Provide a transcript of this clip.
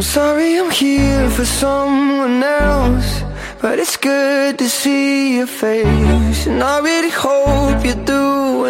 I'm sorry I'm here for someone else But it's good to see your face. And I really hope you're doing